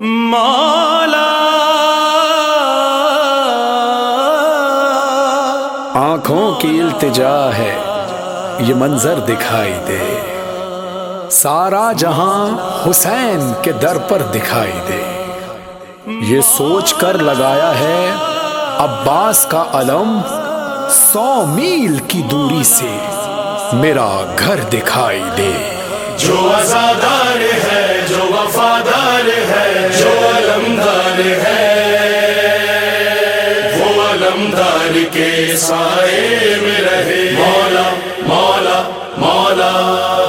مولا۔ آنکھوں کی التجا ہے یہ منظر دکھائی دے۔ سارا جہاں حسین کے در پر دکھائی دے۔ یہ سوچ کر لگایا ہے عباس کا علم سو میل کی دوری سے میرا گھر دکھائی دے۔ جو ہے جو وفادار ہے جو علمدار ہے، وہ علمدار کے سائے میں رہے۔ مولا مولا مولا،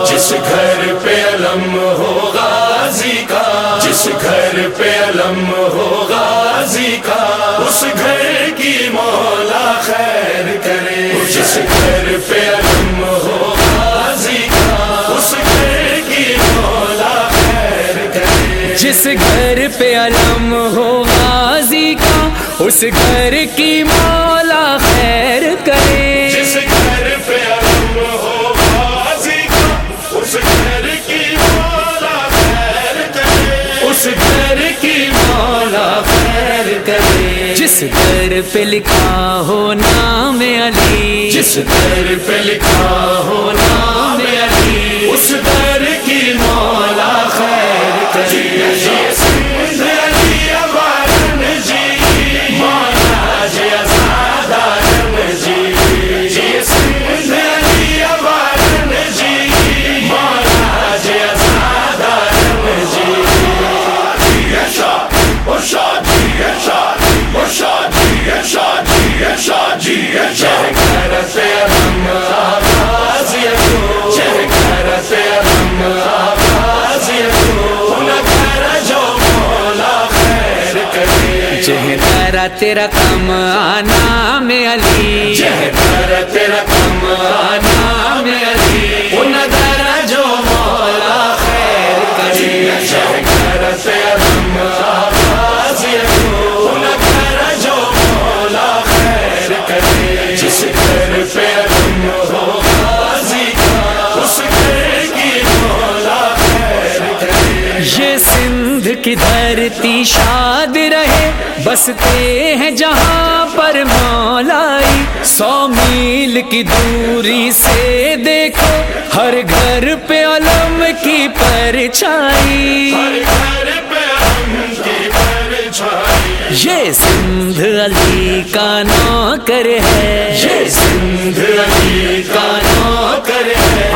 جس گھر پہ علم ہو غازی کا، جس گھر پہ علم ہو غازی کا، اس گھر کی مولا خیر کرے۔ جس گھر پہ علم اس گھر کی مولا خیر کرے۔ جس گھر پہ علم ہو غازی کا اس گھر کی مولا خیر کرے۔ اس گھر کی مولا خیر کرے۔ جس گھر پہ لکھا ہو نام علی۔ جس در پہ لکھا ہو نام علی۔ اس در کی مولا خیر کری تیرا کم آنا میں علی۔ گھر تیرا کم آنا میں علی۔ ان جو مولا خیر کرے۔ جہ گھر سے ہم آواز یکو ان گھر جو مولا خیر کرے۔ جس گھر پہ علم ہو غازی کا اس گھر کی مولا خیر کرے۔ یہ سندھ کی دھرتی شاد رہے بستے ہیں جہاں پر مولائی سو میل کی دوری سے دیکھو، ہر گھر پہ علم کی پرچھائی۔ کی پرچھائی یہ سندھ علی کا نوکر ہے۔ یہ سندھ علی کا نوکر ہے۔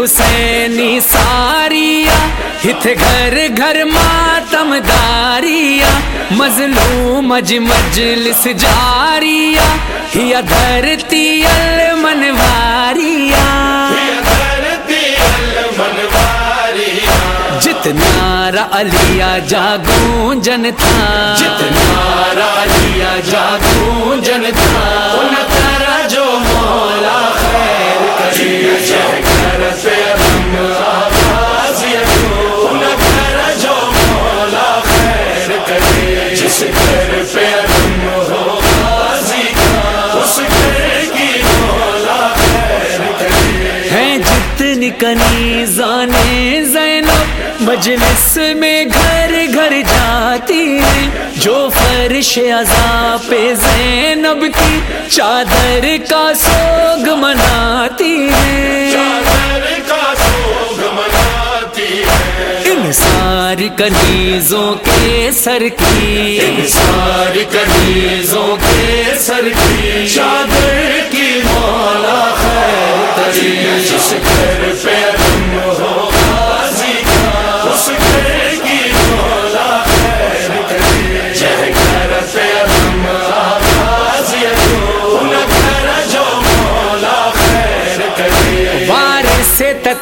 حسینی ساریا ہت گھر گھر ماتم داریا مظلوم اج مجلس جاریا ہیا دھرتی المنواریا جتنا را علیا جاگوں جن تھا۔ جتنا راجیا جاگوں جن تھا۔ ان تیرا جو مولا کنی زانے زینب مجلس میں گھر گھر جاتی ہے جو فرش عذاب زینب کی چادر کا سوگ منا ساری کنیزوں کے سر کی، ساری کنیزوں کے سر کی، چادر کی مولا ہے کری جس گھر پہ تم ہو۔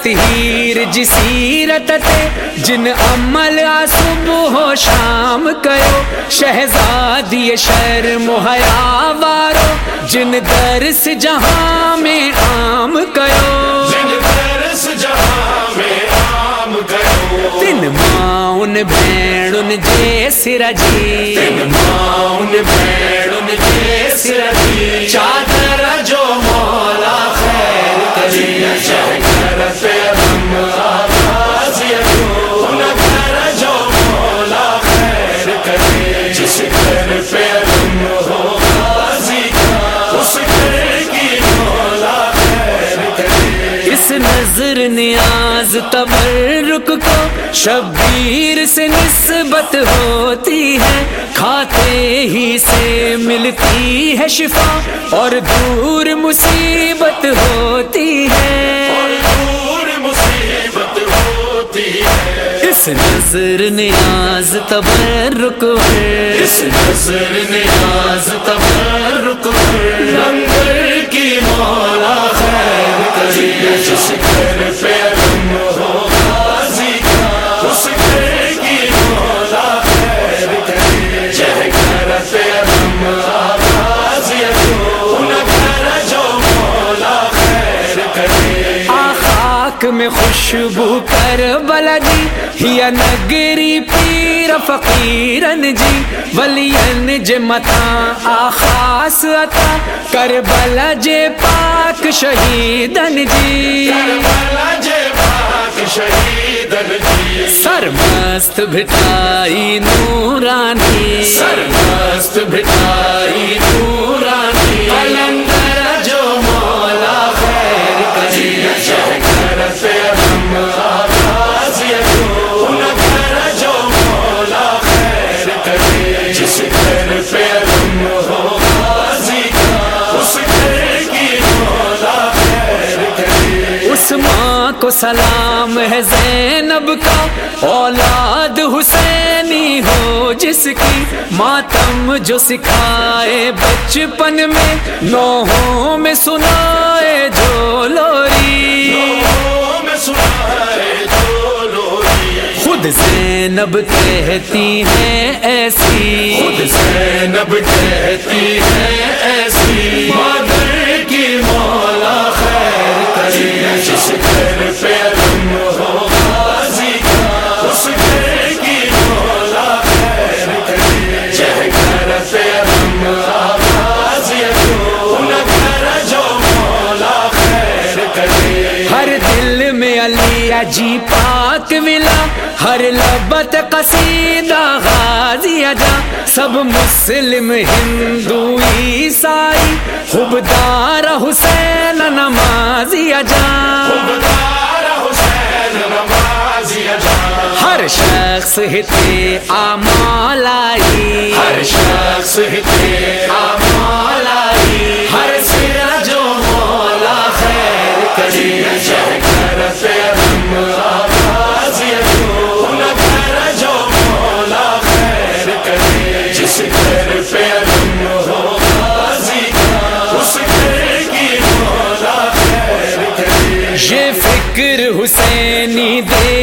تطہیر جسیرت تے جن عمل صبح و شام کرو۔ شہزادی شرم و حیا وارو جن درس جہاں میں عام کرو۔ جن درس جہاں تن ماؤن بھیڑن جے سرجی تن ماؤن بھیڑن جے سرجی چادر جو مولا شبیر سے نسبت ہوتی ہے، کھاتے ہی سے ملتی ہے شفا اور دور مصیبت ہوتی ہے۔ دور مصیبت ہوتی ہے اس نظر نیاز تبرک ہے۔ اس نظر نیاز تبرک لنگر کی مولا خیر جس گھر پہ خاک میں خوشبو کر بلدی یا نگری پیر فقیرن جی ولین جے متا آخاس عطا کر بلا جے پاک شہیدن جی۔ کربلا جے پاک شہیدن جی۔ سر مست بٹائی نورانی۔ سر مست بٹائی نورانی کو سلام ہے زینب کا اولاد حسینی ہو جس کی ماتم جو سکھائے بچپن میں نوحوں میں سنائے جو لوری۔ خود زینب کہتی ہیں ایسی۔ خود زینب کہتی ہے ایسی۔ مادر مولا خیر کری جس گھر پہ ہم ہو غازی کا اس گھر کی مولا خیر کری جہ گھر پہ ہم آواز یکون گھر جو مولا خیر کرے ہر دل میں علی جی پاک ملا، ہر لبت قصیدہ غازی جا سب مسلم ہندو عیسائی خوبدار حسین نمازی جا خوددار حسین نمازی جان ہر شخص ہتے آمالائی ہر شخص ہتے آمالائی ہر سرا جو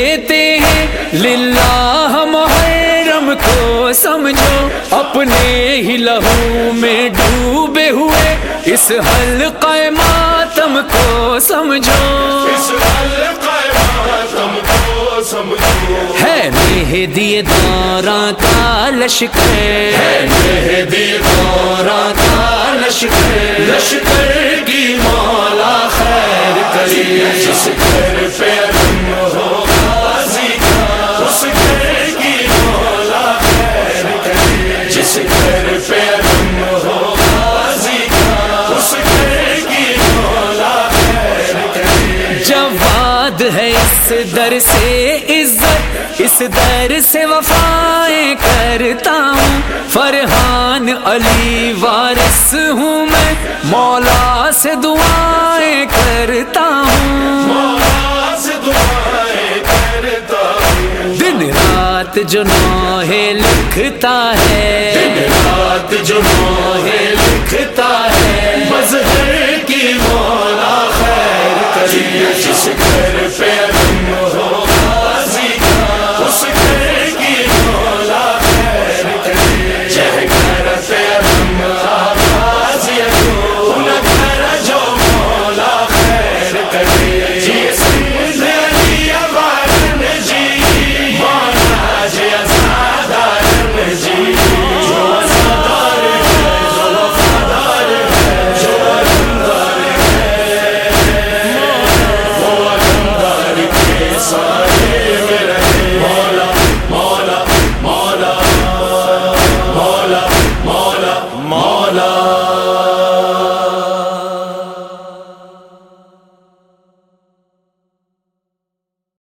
دیتے ہیں۔ للہ محرم کو سمجھو اپنے ہی لہو میں ڈوبے ہوئے۔ اس حلقہ ماتم کو سمجھو۔ اس حلقہ ماتم کو سمجھو۔ ہے مہدی دوراں کا لشکر۔ مہدی دورا کا لشکر۔ لشکر کی مولا خیر کری گھر پہ اس در سے عزت، اس در سے وفائیں کرتا ہوں۔ فرحان علی وارث ہوں میں، مولا سے دعائیں کرتا ہوں۔ مولا سے دعائیں کرتا ہوں دن رات جو نوحے لکھتا ہے۔ دن رات جو موہے Перешерки.